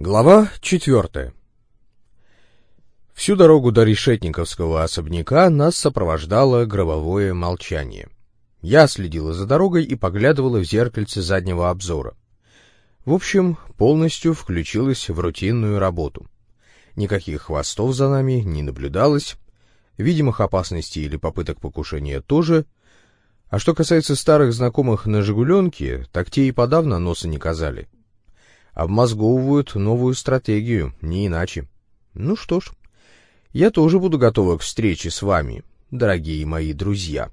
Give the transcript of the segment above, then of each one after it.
Глава четвертая Всю дорогу до Решетниковского особняка нас сопровождало гробовое молчание. Я следила за дорогой и поглядывала в зеркальце заднего обзора. В общем, полностью включилась в рутинную работу. Никаких хвостов за нами не наблюдалось, видимых опасностей или попыток покушения тоже. А что касается старых знакомых на «Жигуленке», так те и подавно носа не казали. Обмозговывают новую стратегию, не иначе. Ну что ж, я тоже буду готова к встрече с вами, дорогие мои друзья.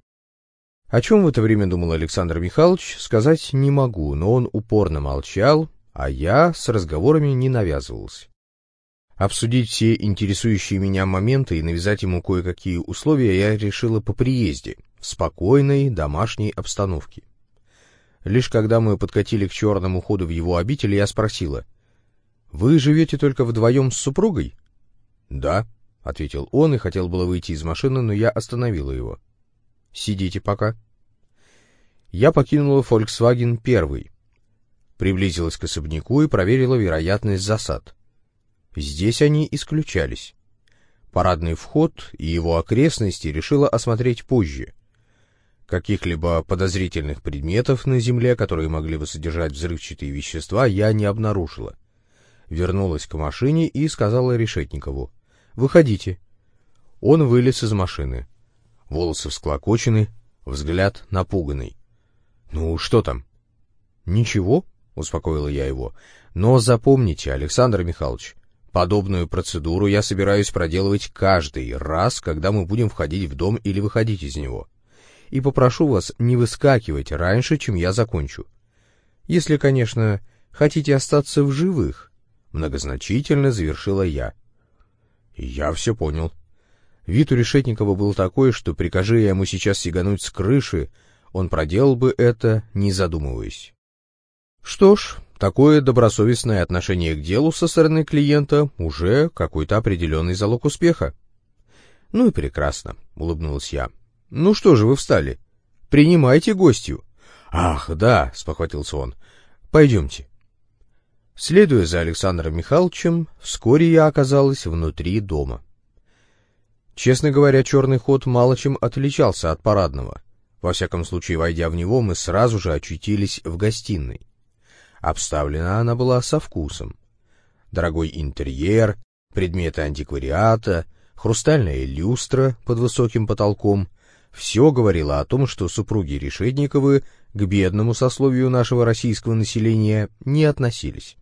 О чем в это время думал Александр Михайлович, сказать не могу, но он упорно молчал, а я с разговорами не навязывался. Обсудить все интересующие меня моменты и навязать ему кое-какие условия я решила по приезде, в спокойной домашней обстановке. Лишь когда мы подкатили к черному ходу в его обитель, я спросила, «Вы живете только вдвоем с супругой?» «Да», — ответил он и хотел было выйти из машины, но я остановила его. «Сидите пока». Я покинула Volkswagen первый, приблизилась к особняку и проверила вероятность засад. Здесь они исключались. Парадный вход и его окрестности решила осмотреть позже. Каких-либо подозрительных предметов на земле, которые могли бы содержать взрывчатые вещества, я не обнаружила. Вернулась к машине и сказала Решетникову — Выходите. Он вылез из машины. Волосы всклокочены, взгляд напуганный. Ну, что там? Ничего, успокоила я его. Но запомните, Александр Михайлович, подобную процедуру я собираюсь проделывать каждый раз, когда мы будем входить в дом или выходить из него. И попрошу вас не выскакивать раньше, чем я закончу. Если, конечно, хотите остаться в живых, многозначительно завершила я. Я все понял. Вид у Решетникова был такой, что прикажи я ему сейчас сигануть с крыши, он проделал бы это, не задумываясь. Что ж, такое добросовестное отношение к делу со стороны клиента уже какой-то определенный залог успеха. Ну и прекрасно, улыбнулась я. Ну что же вы встали? Принимайте гостью. Ах, да, спохватился он. Пойдемте. Следуя за Александром Михайловичем, вскоре я оказалась внутри дома. Честно говоря, черный ход мало чем отличался от парадного. Во всяком случае, войдя в него, мы сразу же очутились в гостиной. Обставлена она была со вкусом. Дорогой интерьер, предметы антиквариата, хрустальная люстра под высоким потолком — все говорило о том, что супруги Решетниковы к бедному сословию нашего российского населения не относились.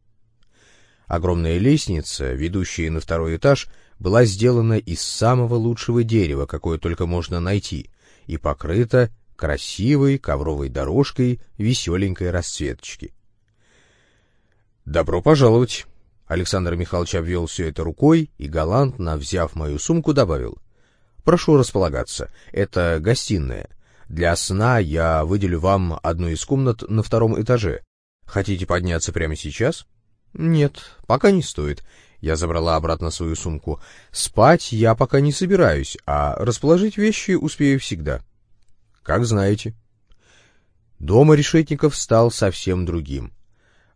Огромная лестница, ведущая на второй этаж, была сделана из самого лучшего дерева, какое только можно найти, и покрыта красивой ковровой дорожкой веселенькой расцветочки. «Добро пожаловать!» Александр Михайлович обвел все это рукой и, галантно взяв мою сумку, добавил. «Прошу располагаться. Это гостиная. Для сна я выделю вам одну из комнат на втором этаже. Хотите подняться прямо сейчас?» «Нет, пока не стоит». Я забрала обратно свою сумку. «Спать я пока не собираюсь, а расположить вещи успею всегда». «Как знаете». Дома Решетников стал совсем другим.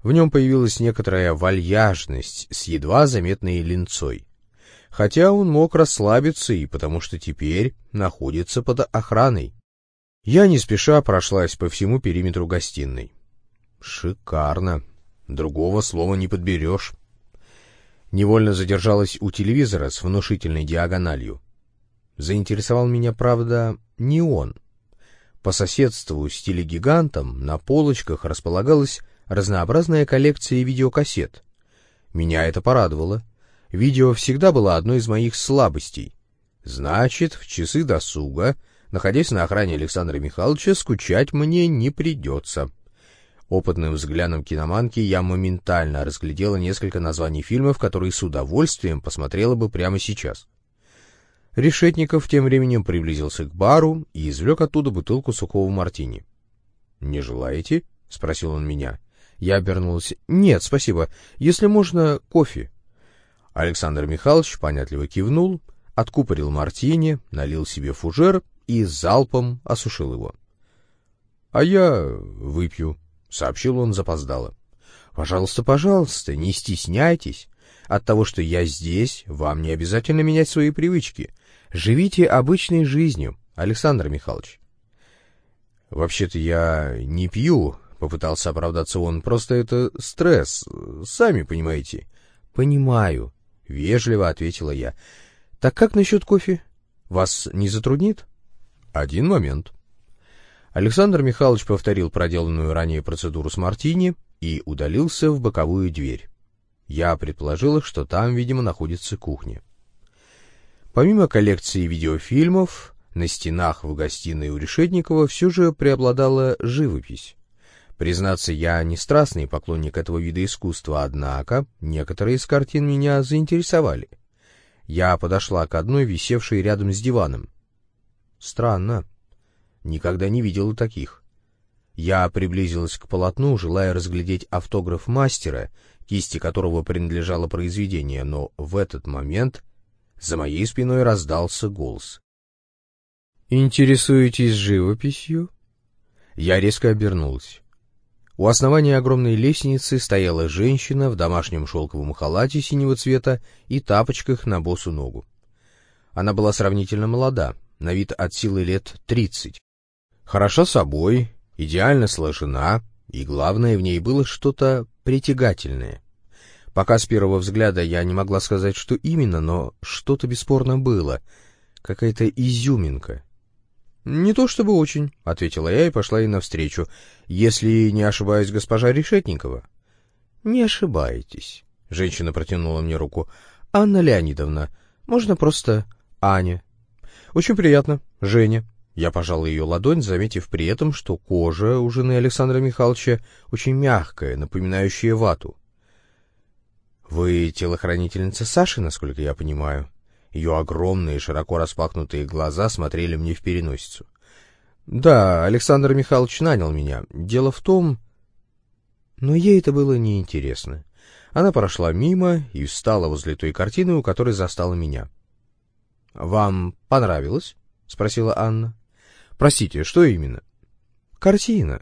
В нем появилась некоторая вальяжность с едва заметной линцой. Хотя он мог расслабиться и потому что теперь находится под охраной. Я не спеша прошлась по всему периметру гостиной. Шикарно. Другого слова не подберешь. Невольно задержалась у телевизора с внушительной диагональю. Заинтересовал меня, правда, не он. По соседству с телегигантом на полочках располагалась разнообразная коллекция видеокассет. Меня это порадовало. Видео всегда было одной из моих слабостей. Значит, в часы досуга, находясь на охране Александра Михайловича, скучать мне не придется. Опытным взглядом киноманки я моментально разглядела несколько названий фильмов, которые с удовольствием посмотрела бы прямо сейчас. Решетников тем временем приблизился к бару и извлек оттуда бутылку сухого мартини. — Не желаете? — спросил он меня. Я обернулась. — Нет, спасибо. Если можно, кофе. Александр Михайлович понятливо кивнул, откупорил мартини, налил себе фужер и залпом осушил его. — А я выпью, — сообщил он запоздало. Пожалуйста, пожалуйста, не стесняйтесь. От того, что я здесь, вам не обязательно менять свои привычки. Живите обычной жизнью, Александр Михайлович. Вообще-то я не пью, попытался оправдаться он, просто это стресс, сами понимаете. Понимаю, вежливо ответила я. Так как насчет кофе? Вас не затруднит? Один момент. Александр Михайлович повторил проделанную ранее процедуру с мартини и удалился в боковую дверь. Я предположила, что там, видимо, находится кухня. Помимо коллекции видеофильмов, на стенах в гостиной у Решетникова все же преобладала живопись. Признаться, я не страстный поклонник этого вида искусства, однако некоторые из картин меня заинтересовали. Я подошла к одной, висевшей рядом с диваном. Странно. Никогда не видела таких. Я приблизилась к полотну, желая разглядеть автограф мастера, кисти которого принадлежало произведение, но в этот момент за моей спиной раздался голос. «Интересуетесь живописью?» Я резко обернулась. У основания огромной лестницы стояла женщина в домашнем шелковом халате синего цвета и тапочках на босу ногу. Она была сравнительно молода, на вид от силы лет тридцать. Хороша собой, идеально сложена, и главное, в ней было что-то притягательное. Пока с первого взгляда я не могла сказать, что именно, но что-то бесспорно было, какая-то изюминка. «Не то чтобы очень», — ответила я и пошла ей навстречу. «Если не ошибаюсь, госпожа Решетникова». «Не ошибаетесь», — женщина протянула мне руку. «Анна Леонидовна, можно просто Аня». «Очень приятно, Женя». Я пожал ее ладонь, заметив при этом, что кожа у жены Александра Михайловича очень мягкая, напоминающая вату. «Вы телохранительница Саши, насколько я понимаю?» Ее огромные, широко распахнутые глаза смотрели мне в переносицу. «Да, Александр Михайлович нанял меня. Дело в том...» Но ей это было неинтересно. Она прошла мимо и встала возле той картины, у которой застала меня. «Вам понравилось?» — спросила Анна. «Простите, что именно?» «Картина».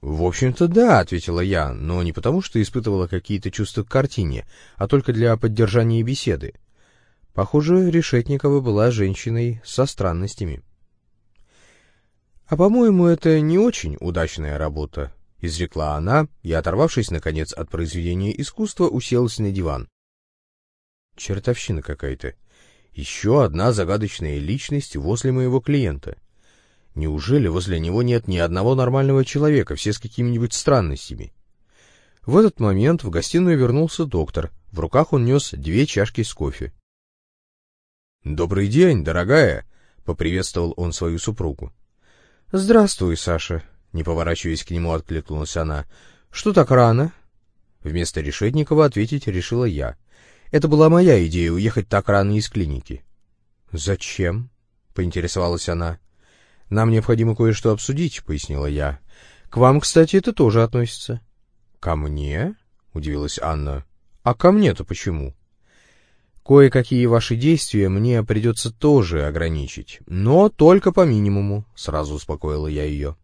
«В общем-то, да», — ответила я, но не потому, что испытывала какие-то чувства к картине, а только для поддержания беседы. Похоже, Решетникова была женщиной со странностями. «А, по-моему, это не очень удачная работа», — изрекла она и, оторвавшись, наконец, от произведения искусства, уселась на диван. «Чертовщина какая-то. Еще одна загадочная личность возле моего клиента. Неужели возле него нет ни одного нормального человека, все с какими-нибудь странностями? В этот момент в гостиную вернулся доктор. В руках он нес две чашки с кофе. «Добрый день, дорогая!» — поприветствовал он свою супругу. «Здравствуй, Саша!» — не поворачиваясь к нему, откликнулась она. «Что так рано?» Вместо Решетникова ответить решила я. Это была моя идея — уехать так рано из клиники. «Зачем?» — поинтересовалась она. «Нам необходимо кое-что обсудить», — пояснила я. «К вам, кстати, это тоже относится». «Ко мне?» — удивилась Анна. «А ко мне-то почему?» «Кое-какие ваши действия мне придется тоже ограничить, но только по минимуму», — сразу успокоила я ее.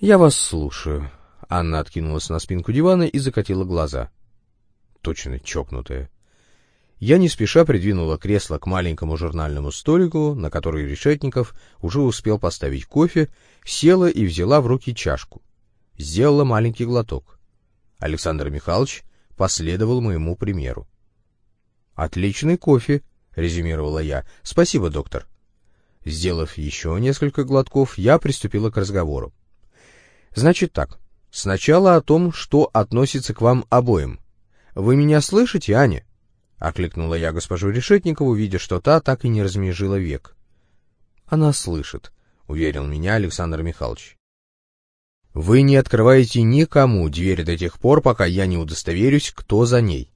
«Я вас слушаю». Анна откинулась на спинку дивана и закатила глаза точно чокнутая. Я не спеша придвинула кресло к маленькому журнальному столику, на который Решетников уже успел поставить кофе, села и взяла в руки чашку. Сделала маленький глоток. Александр Михайлович последовал моему примеру. «Отличный кофе», — резюмировала я. «Спасибо, доктор». Сделав еще несколько глотков, я приступила к разговору. «Значит так, сначала о том, что относится к вам обоим. Вы меня слышите, Аня? — окликнула я госпожу Решетникову, видя, что та так и не размежила век. — Она слышит, — уверил меня Александр Михайлович. — Вы не открываете никому дверь до тех пор, пока я не удостоверюсь, кто за ней.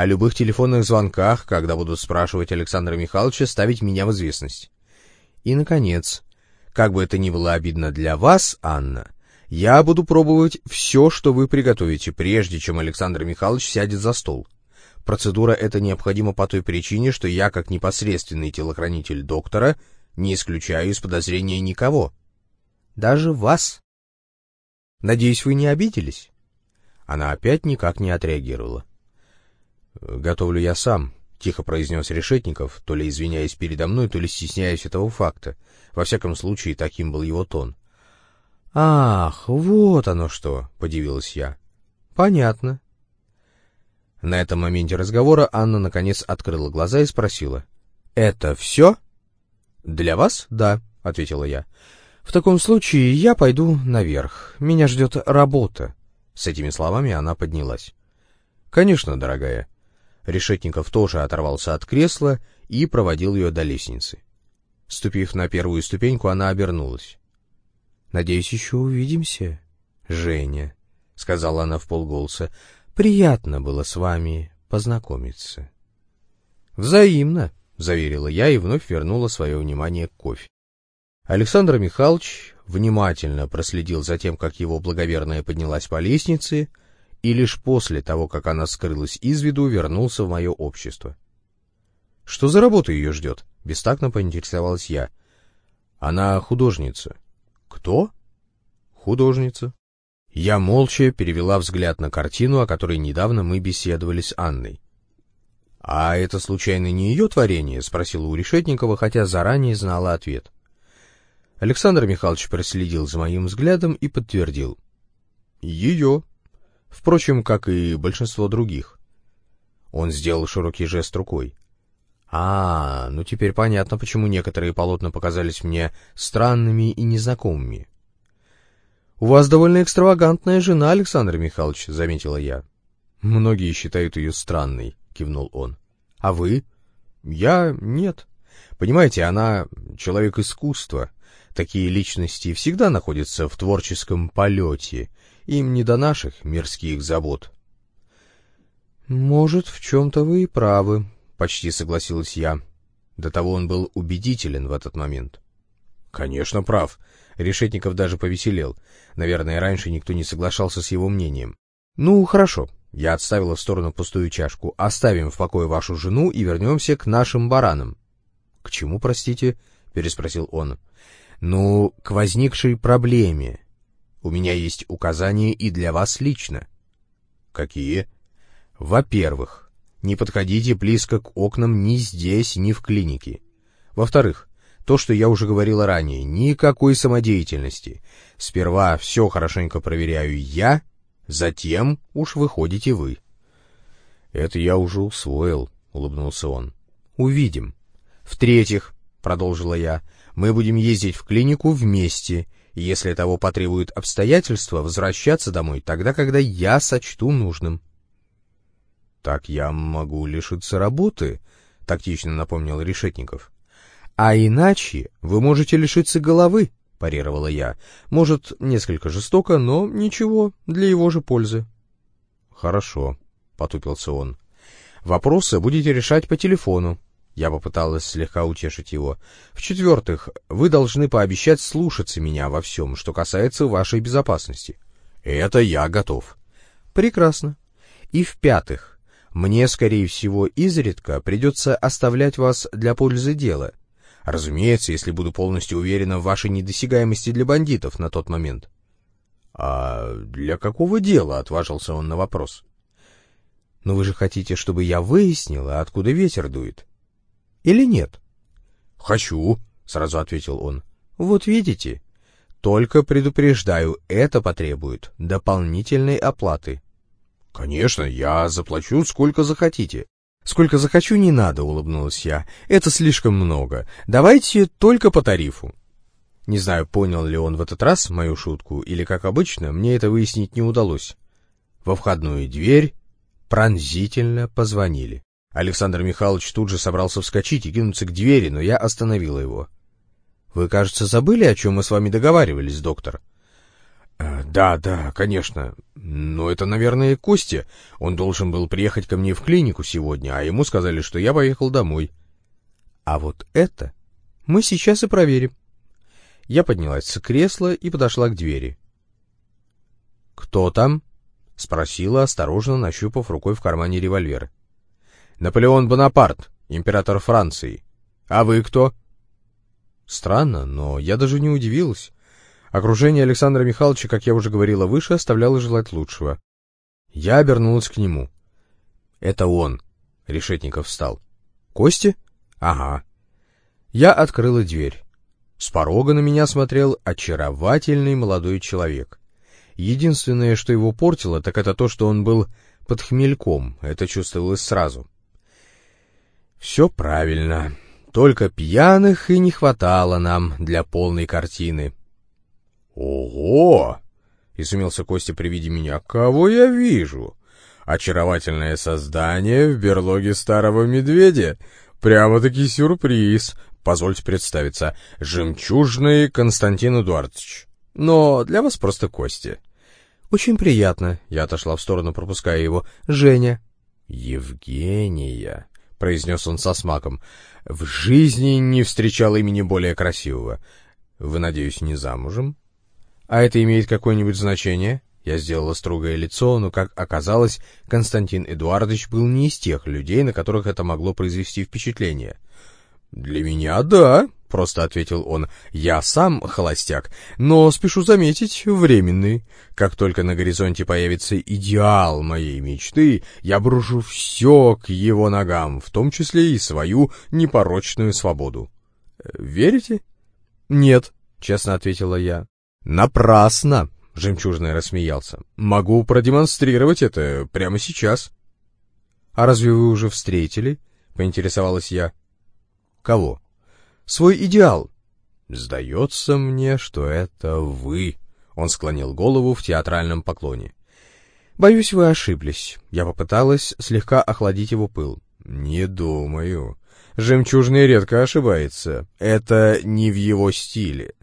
О любых телефонных звонках, когда будут спрашивать Александра Михайловича, ставить меня в известность. И, наконец, как бы это ни было обидно для вас, Анна, — я буду пробовать все, что вы приготовите, прежде чем Александр Михайлович сядет за стол. Процедура эта необходима по той причине, что я, как непосредственный телохранитель доктора, не исключаю из подозрения никого. Даже вас. Надеюсь, вы не обиделись? Она опять никак не отреагировала. «Готовлю я сам», — тихо произнес Решетников, то ли извиняясь передо мной, то ли стесняясь этого факта. Во всяком случае, таким был его тон. «Ах, вот оно что!» — подивилась я. «Понятно». На этом моменте разговора Анна наконец открыла глаза и спросила. «Это все?» «Для вас, да», — ответила я. «В таком случае я пойду наверх. Меня ждет работа». С этими словами она поднялась. «Конечно, дорогая». Решетников тоже оторвался от кресла и проводил ее до лестницы. Ступив на первую ступеньку, она обернулась. «Надеюсь, еще увидимся, Женя», — сказала она в полголоса. «Приятно было с вами познакомиться». «Взаимно», — заверила я и вновь вернула свое внимание к кофе. Александр Михайлович внимательно проследил за тем, как его благоверная поднялась по лестнице, и лишь после того, как она скрылась из виду, вернулся в мое общество. «Что за работа ее ждет?» — бестактно поинтересовалась я. «Она художница». «Кто?» «Художница». Я молча перевела взгляд на картину, о которой недавно мы беседовали с Анной. «А это, случайно, не ее творение?» — спросила у Решетникова, хотя заранее знала ответ. Александр Михайлович проследил за моим взглядом и подтвердил. Ее. Впрочем, как и большинство других. Он сделал широкий жест рукой. А, ну теперь понятно, почему некоторые полотна показались мне странными и незнакомыми. «У вас довольно экстравагантная жена, Александр Михайлович», — заметила я. «Многие считают ее странной», — кивнул он. «А вы?» «Я... нет. Понимаете, она человек искусства, Такие личности всегда находятся в творческом полете, им не до наших мирских забот. «Может, в чем-то вы и правы», — почти согласилась я. До того он был убедителен в этот момент. «Конечно, прав». Решетников даже повеселел. Наверное, раньше никто не соглашался с его мнением. «Ну, хорошо». Я отставила в сторону пустую чашку. «Оставим в покое вашу жену и вернемся к нашим баранам». «К чему, простите?» — переспросил он. Ну, к возникшей проблеме. У меня есть указания и для вас лично. Какие? Во-первых, не подходите близко к окнам ни здесь, ни в клинике. Во-вторых, то, что я уже говорила ранее, никакой самодеятельности. Сперва все хорошенько проверяю я, затем уж выходите вы. Это я уже усвоил, улыбнулся он. Увидим. В-третьих, продолжила я, — мы будем ездить в клинику вместе, если того потребуют обстоятельства, возвращаться домой тогда, когда я сочту нужным. — Так я могу лишиться работы, — тактично напомнил Решетников. — А иначе вы можете лишиться головы, — парировала я. — Может, несколько жестоко, но ничего, для его же пользы. — Хорошо, — потупился он. — Вопросы будете решать по телефону. Я попыталась слегка утешить его. В-четвертых, вы должны пообещать слушаться меня во всем, что касается вашей безопасности. Это я готов. Прекрасно. И в-пятых, мне, скорее всего, изредка придется оставлять вас для пользы дела. Разумеется, если буду полностью уверена в вашей недосягаемости для бандитов на тот момент. — А для какого дела? — отважился он на вопрос. — Но вы же хотите, чтобы я выяснила, откуда ветер дует? — или нет? Хочу, сразу ответил он. Вот видите, только предупреждаю, это потребует дополнительной оплаты. Конечно, я заплачу сколько захотите. Сколько захочу, не надо, улыбнулась я. Это слишком много. Давайте только по тарифу. Не знаю, понял ли он в этот раз мою шутку, или, как обычно, мне это выяснить не удалось. Во входную дверь пронзительно позвонили. Александр Михайлович тут же собрался вскочить и кинуться к двери, но я остановила его. — Вы, кажется, забыли, о чем мы с вами договаривались, доктор? «Э, — Да, да, конечно. Но это, наверное, Костя. Он должен был приехать ко мне в клинику сегодня, а ему сказали, что я поехал домой. — А вот это мы сейчас и проверим. Я поднялась с кресла и подошла к двери. — Кто там? — спросила, осторожно нащупав рукой в кармане револьвер. — Наполеон Бонапарт, император Франции. А вы кто? Странно, но я даже не удивилась. Окружение Александра Михайловича, как я уже говорила выше, оставляло желать лучшего. Я обернулась к нему. «Это он!» — Решетников встал. «Кости?» «Ага». Я открыла дверь. С порога на меня смотрел очаровательный молодой человек. Единственное, что его портило, так это то, что он был под хмельком. Это чувствовалось сразу. Все правильно. Только пьяных и не хватало нам для полной картины. «Ого!» — изумился Костя при виде меня. «Кого я вижу? Очаровательное создание в берлоге старого медведя. Прямо-таки сюрприз. Позвольте представиться. Жемчужный Константин Эдуардович. Но для вас просто Костя». «Очень приятно», — я отошла в сторону, пропуская его. «Женя». «Евгения», — произнес он со смаком. «В жизни не встречал имени более красивого. Вы, надеюсь, не замужем?» «А это имеет какое-нибудь значение?» Я сделала строгое лицо, но, как оказалось, Константин Эдуардович был не из тех людей, на которых это могло произвести впечатление. «Для меня — да», — просто ответил он. «Я сам холостяк, но, спешу заметить, временный. Как только на горизонте появится идеал моей мечты, я брошу все к его ногам, в том числе и свою непорочную свободу. Верите?» «Нет», — честно ответила я. «Напрасно!» — жемчужный рассмеялся. «Могу продемонстрировать это прямо сейчас». «А разве вы уже встретили?» — поинтересовалась я. «Кого?» «Свой идеал». «Сдается мне, что это вы», — он склонил голову в театральном поклоне. «Боюсь, вы ошиблись». Я попыталась слегка охладить его пыл. «Не думаю. Жемчужный редко ошибается. Это не в его стиле.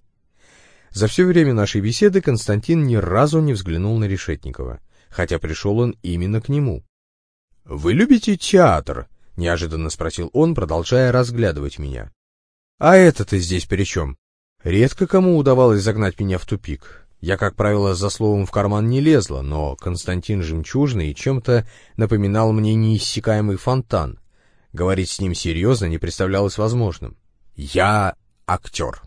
За все время нашей беседы Константин ни разу не взглянул на Решетникова, хотя пришел он именно к нему. — Вы любите театр? — неожиданно спросил он, продолжая разглядывать меня. — А это-то здесь при чем? Редко кому удавалось загнать меня в тупик. Я, как правило, за словом в карман не лезла, но Константин Жемчужный чем-то напоминал мне неиссякаемый фонтан. Говорить с ним серьезно не представлялось возможным. Я актер.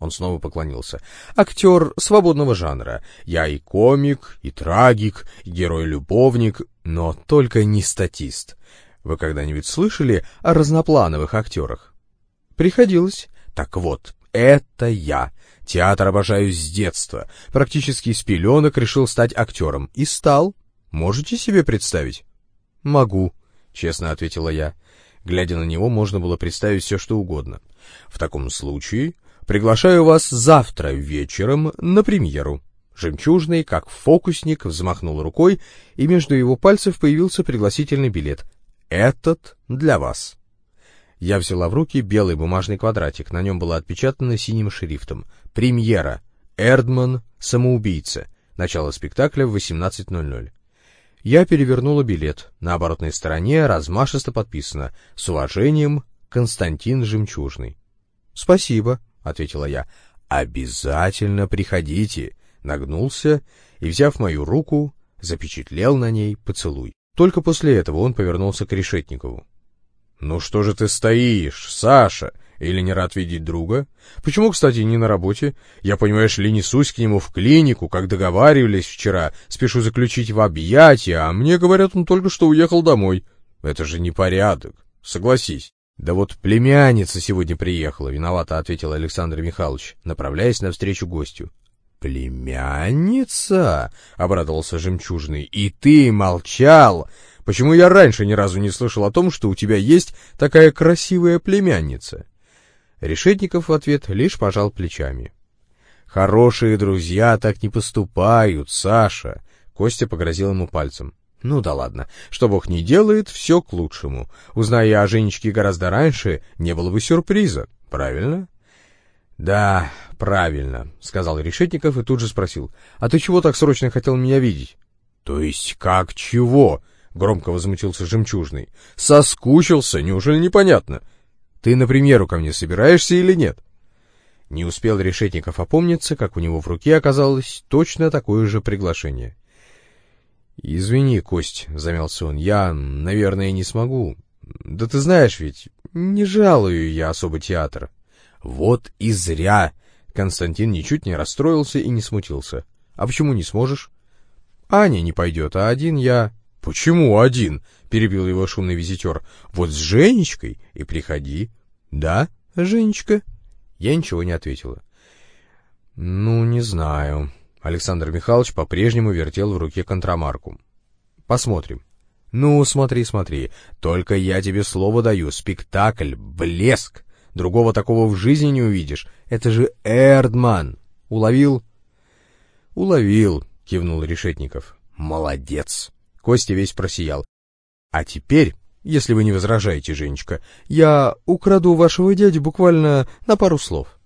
Он снова поклонился. «Актер свободного жанра. Я и комик, и трагик, и герой-любовник, но только не статист. Вы когда-нибудь слышали о разноплановых актерах?» «Приходилось. Так вот, это я. Театр обожаю с детства. Практически с пеленок решил стать актером. И стал. Можете себе представить?» «Могу», — честно ответила я. Глядя на него, можно было представить все, что угодно. «В таком случае Приглашаю вас завтра вечером на премьеру». Жемчужный, как фокусник, взмахнул рукой, и между его пальцев появился пригласительный билет. «Этот для вас». Я взяла в руки белый бумажный квадратик, на нем было отпечатано синим шрифтом. «Премьера. Эрдман. Самоубийца. Начало спектакля в 18.00». Я перевернула билет. На оборотной стороне размашисто подписано «С уважением, Константин Жемчужный». «Спасибо», ответила я. «Обязательно приходите!» Нагнулся и, взяв мою руку, запечатлел на ней поцелуй. Только после этого он повернулся к Решетникову. «Ну что же ты стоишь, Саша? Или не рад видеть друга? Почему, кстати, не на работе? Я, понимаешь ли, несусь к нему в клинику, как договаривались вчера, спешу заключить в объятия, а мне говорят, он только что уехал домой. Это же непорядок, согласись». «Да вот племянница сегодня приехала», — виновато ответил Александр Михайлович, направляясь навстречу гостю. «Племянница?» — обрадовался Жемчужный. «И ты молчал! Почему я раньше ни разу не слышал о том, что у тебя есть такая красивая племянница?» Решетников в ответ лишь пожал плечами. «Хорошие друзья так не поступают, Саша!» Костя погрозил ему пальцем. Ну да ладно, что Бог не делает, все к лучшему. Узная я о Женечке гораздо раньше, не было бы сюрприза, правильно? Да, правильно, сказал Решетников и тут же спросил. А ты чего так срочно хотел меня видеть? То есть как чего? Громко возмутился Жемчужный. Соскучился, неужели непонятно? Ты на премьеру ко мне собираешься или нет? Не успел Решетников опомниться, как у него в руке оказалось точно такое же приглашение. «Извини, Кость», — замялся он, — «я, наверное, не смогу. Да ты знаешь ведь, не жалую я особо театр». «Вот и зря!» Константин ничуть не расстроился и не смутился. «А почему не сможешь?» Аня не пойдет, а один я... Почему один? Перебил его шумный визитер. Вот с Женечкой и приходи. Да, Женечка? Я ничего не ответила. Ну, не знаю. Александр Михайлович по-прежнему вертел в руке контрамарку. Посмотрим. Ну, смотри, смотри. Только я тебе слово даю. Спектакль, блеск. Другого такого в жизни не увидишь. Это же Эрдман. Уловил? Уловил, кивнул Решетников. Молодец. Костя весь просиял. А теперь, если вы не возражаете, Женечка, я украду вашего дядю буквально на пару слов.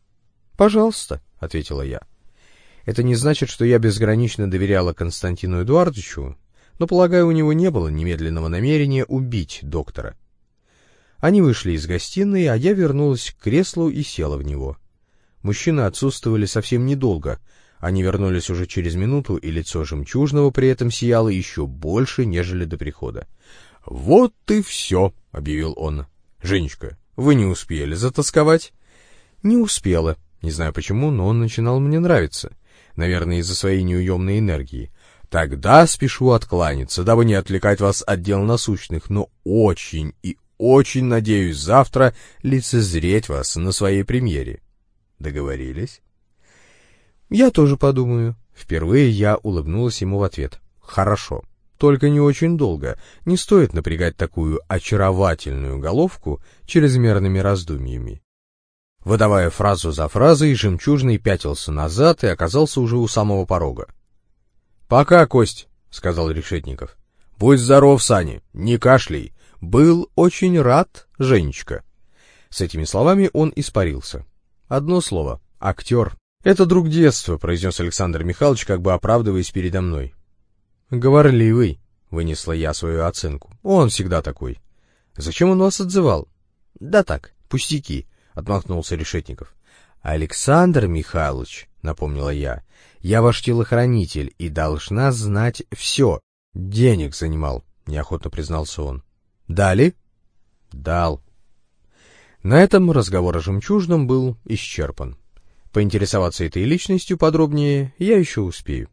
Пожалуйста, ответила я. Это не значит, что я безгранично доверяла Константину Эдуардовичу, но, полагаю, у него не было немедленного намерения убить доктора. Они вышли из гостиной, а я вернулась к креслу и села в него. Мужчины отсутствовали совсем недолго. Они вернулись уже через минуту, и лицо жемчужного при этом сияло еще больше, нежели до прихода. — Вот и все, — объявил он. — Женечка, вы не успели затасковать? — Не успела. Не знаю почему, но он начинал мне нравиться. Наверное, из-за своей неуемной энергии. Тогда спешу откланяться, дабы не отвлекать вас от дел насущных, но очень и очень надеюсь завтра лицезреть вас на своей премьере. Договорились? Я тоже подумаю. Впервые я улыбнулась ему в ответ. Хорошо. Только не очень долго. Не стоит напрягать такую очаровательную головку чрезмерными раздумьями. Выдавая фразу за фразой, жемчужный пятился назад и оказался уже у самого порога. «Пока, Кость», — сказал Решетников. «Будь здоров, Сани, не кашляй, «Был очень рад, Женечка». С этими словами он испарился. Одно слово — актер. «Это друг детства», — произнес Александр Михайлович, как бы оправдываясь передо мной. «Говорливый», — вынесла я свою оценку. «Он всегда такой». «Зачем он вас отзывал?» «Да так, пустяки», — отмахнулся Решетников. «Александр Михайлович», — напомнила я, — «я ваш телохранитель и должна знать все». «Денег занимал», — неохотно признался он. Дали? Дал. На этом разговор о жемчужном был исчерпан. Поинтересоваться этой личностью подробнее я еще успею.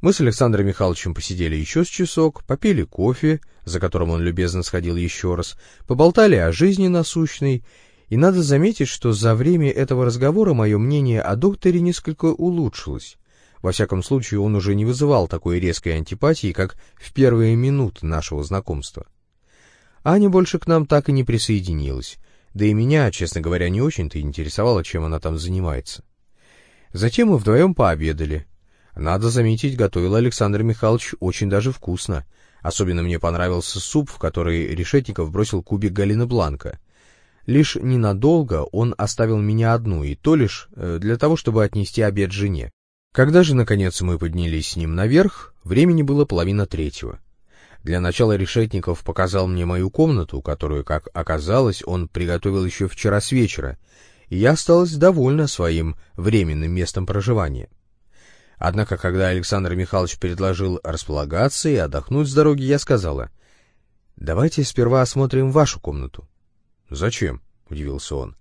Мы с Александром Михайловичем посидели еще с часок, попили кофе, за которым он любезно сходил еще раз, поболтали о жизни насущной, и надо заметить, что за время этого разговора мое мнение о докторе несколько улучшилось. Во всяком случае, он уже не вызывал такой резкой антипатии, как в первые минуты нашего знакомства. Аня больше к нам так и не присоединилась, да и меня, честно говоря, не очень-то интересовало, чем она там занимается. Затем мы вдвоем пообедали. Надо заметить, готовил Александр Михайлович очень даже вкусно. Особенно мне понравился суп, в который Решетников бросил кубик Галины Бланка. Лишь ненадолго он оставил меня одну, и то лишь э, для того, чтобы отнести обед жене. Когда же, наконец, мы поднялись с ним наверх, времени было половина третьего. Для начала Решетников показал мне мою комнату, которую, как оказалось, он приготовил еще вчера с вечера, и я осталась довольна своим временным местом проживания. Однако, когда Александр Михайлович предложил располагаться и отдохнуть с дороги, я сказала, «Давайте сперва осмотрим вашу комнату». «Зачем?» — удивился он.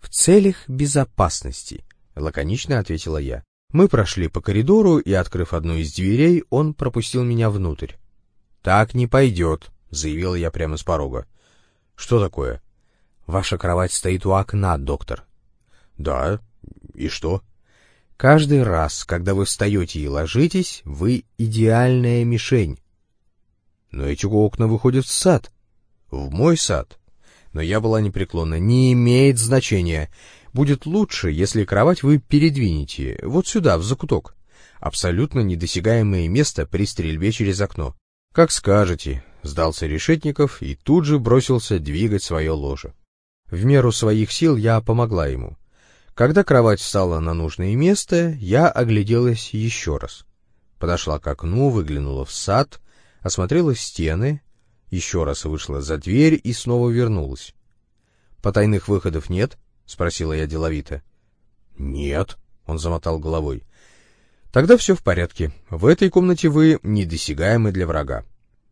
«В целях безопасности», — лаконично ответила я. Мы прошли по коридору, и, открыв одну из дверей, он пропустил меня внутрь. «Так не пойдет», — заявил я прямо с порога. «Что такое?» «Ваша кровать стоит у окна, доктор». «Да? И что?» «Каждый раз, когда вы встаете и ложитесь, вы идеальная мишень». «Но эти окна выходят в сад». «В мой сад». Но я была непреклонна. «Не имеет значения. Будет лучше, если кровать вы передвинете вот сюда, в закуток. Абсолютно недосягаемое место при стрельбе через окно. «Как скажете», — сдался Решетников и тут же бросился двигать свое ложе. В меру своих сил я помогла ему. Когда кровать встала на нужное место, я огляделась еще раз. Подошла к окну, выглянула в сад, осмотрела стены, еще раз вышла за дверь и снова вернулась. «Потайных выходов нет?» — спросила я деловито. «Нет», — он замотал головой. Тогда все в порядке. В этой комнате вы недосягаемы для врага.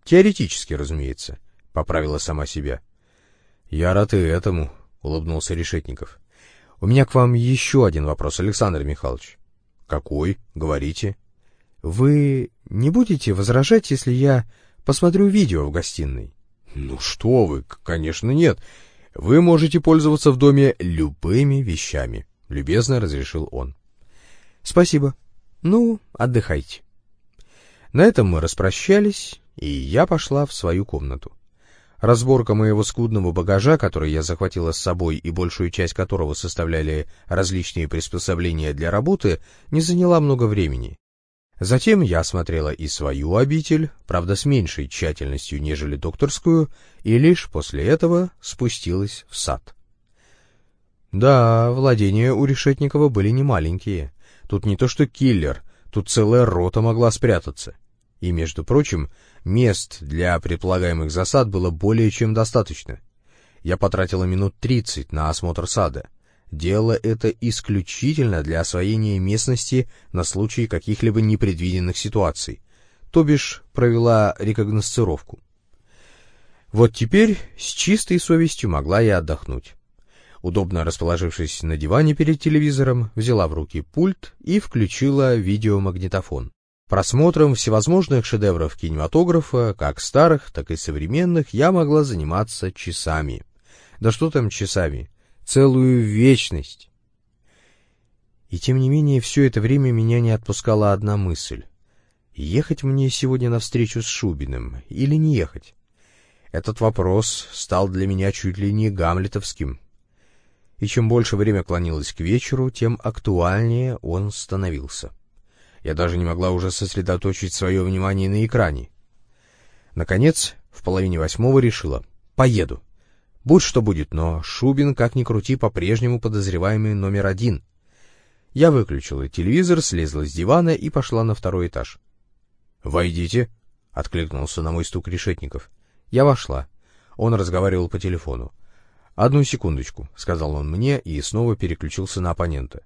Теоретически, разумеется, — поправила сама себя. Я рад и этому, — улыбнулся Решетников. У меня к вам еще один вопрос, Александр Михайлович. Какой? Говорите. Вы не будете возражать, если я посмотрю видео в гостиной? Ну что вы, конечно нет. Вы можете пользоваться в доме любыми вещами, любезно разрешил он. Спасибо. Ну, отдыхайте. На этом мы распрощались, и я пошла в свою комнату. Разборка моего скудного багажа, который я захватила с собой и большую часть которого составляли различные приспособления для работы, не заняла много времени. Затем я осмотрела и свою обитель, правда с меньшей тщательностью, нежели докторскую, и лишь после этого спустилась в сад. Да, владения у Решетникова были немаленькие. Тут не то что киллер, тут целая рота могла спрятаться. И, между прочим, мест для предполагаемых засад было более чем достаточно. Я потратила минут тридцать на осмотр сада. Дело это исключительно для освоения местности на случай каких-либо непредвиденных ситуаций, то бишь провела рекогносцировку. Вот теперь с чистой совестью могла я отдохнуть. Удобно расположившись на диване перед телевизором, взяла в руки пульт и включила видеомагнитофон. Просмотром всевозможных шедевров кинематографа, как старых, так и современных, я могла заниматься часами. Да что там часами? Целую вечность. И тем не менее, все это время меня не отпускала одна мысль. Ехать мне сегодня на встречу с Шубиным или не ехать? Этот вопрос стал для меня чуть ли не гамлетовским. И чем больше время клонилось к вечеру, тем актуальнее он становился. Я даже не могла уже сосредоточить свое внимание на экране. Наконец, в половине восьмого решила. Поеду. Будь что будет, но Шубин, как ни крути, по-прежнему подозреваемый номер один. Я выключила телевизор, слезла с дивана и пошла на второй этаж. «Войдите», — откликнулся на мой стук Решетников. Я вошла. Он разговаривал по телефону. «Одну секундочку», — сказал он мне и снова переключился на оппонента.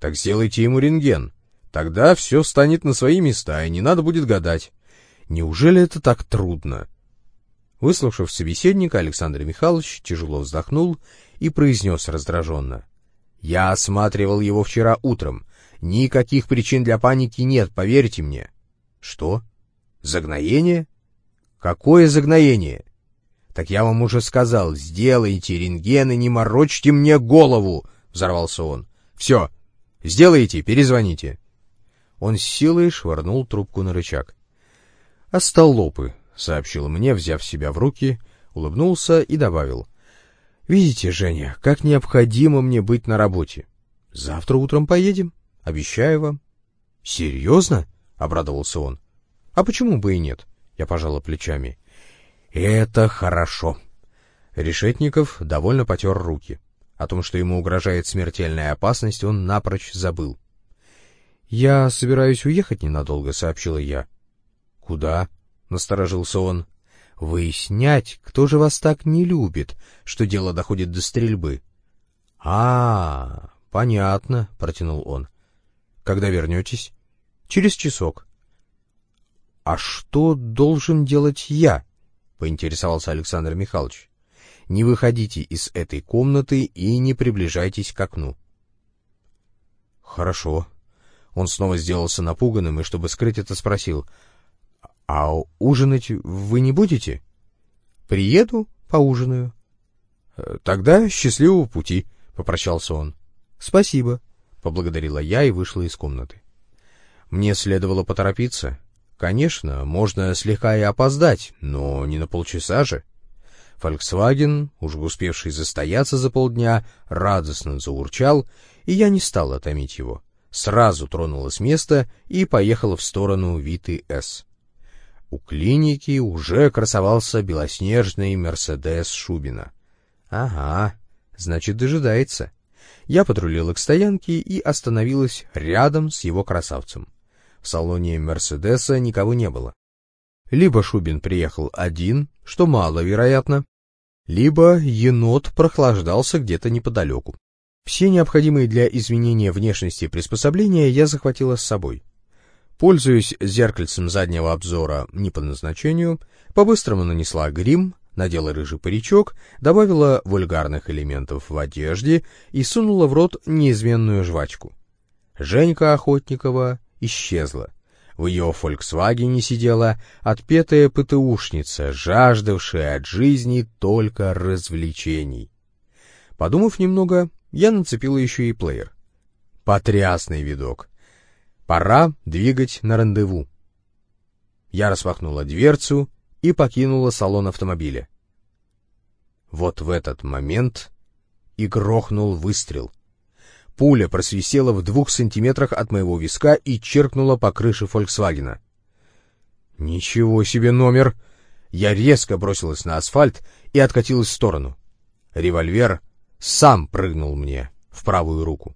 «Так сделайте ему рентген», Тогда все станет на свои места, и не надо будет гадать. Неужели это так трудно? Выслушав собеседника, Александр Михайлович тяжело вздохнул и произнес раздраженно. «Я осматривал его вчера утром. Никаких причин для паники нет, поверьте мне». «Что? Загноение?» «Какое загноение?» «Так я вам уже сказал, сделайте рентген и не морочьте мне голову!» — взорвался он. «Все, сделайте, перезвоните». Он с силой швырнул трубку на рычаг. «Остолопы», — сообщил мне, взяв себя в руки, улыбнулся и добавил. «Видите, Женя, как необходимо мне быть на работе. Завтра утром поедем, обещаю вам». «Серьезно?» — обрадовался он. «А почему бы и нет?» — я пожала плечами. «Это хорошо». Решетников довольно потер руки. О том, что ему угрожает смертельная опасность, он напрочь забыл. «Я собираюсь уехать ненадолго», — сообщила я. «Куда?» — насторожился он. «Выяснять, кто же вас так не любит, что дело доходит до стрельбы». «А, понятно», — протянул он. «Когда вернетесь?» «Через часок». «А что должен делать я?» — поинтересовался Александр Михайлович. «Не выходите из этой комнаты и не приближайтесь к окну». «Хорошо», он снова сделался напуганным и, чтобы скрыть это, спросил. — А ужинать вы не будете? — Приеду, поужинаю. — Тогда счастливого пути, — попрощался он. — Спасибо, — поблагодарила я и вышла из комнаты. Мне следовало поторопиться. Конечно, можно слегка и опоздать, но не на полчаса же. Фольксваген, уже успевший застояться за полдня, радостно заурчал, и я не стал томить его сразу тронула с места и поехала в сторону Виты-С. У клиники уже красовался белоснежный Мерседес Шубина. Ага, значит, дожидается. Я подрулила к стоянке и остановилась рядом с его красавцем. В салоне Мерседеса никого не было. Либо Шубин приехал один, что маловероятно, либо енот прохлаждался где-то неподалеку. Все необходимые для изменения внешности приспособления я захватила с собой. Пользуясь зеркальцем заднего обзора не по назначению, по-быстрому нанесла грим, надела рыжий паричок, добавила вульгарных элементов в одежде и сунула в рот неизменную жвачку. Женька Охотникова исчезла. В ее «Фольксвагене» сидела отпетая ПТУшница, жаждавшая от жизни только развлечений. Подумав немного, я нацепила еще и плеер. Потрясный видок. Пора двигать на рандеву. Я распахнула дверцу и покинула салон автомобиля. Вот в этот момент и грохнул выстрел. Пуля просвистела в двух сантиметрах от моего виска и черкнула по крыше «Фольксвагена». «Ничего себе номер!» Я резко бросилась на асфальт и откатилась в сторону. Револьвер сам прыгнул мне в правую руку.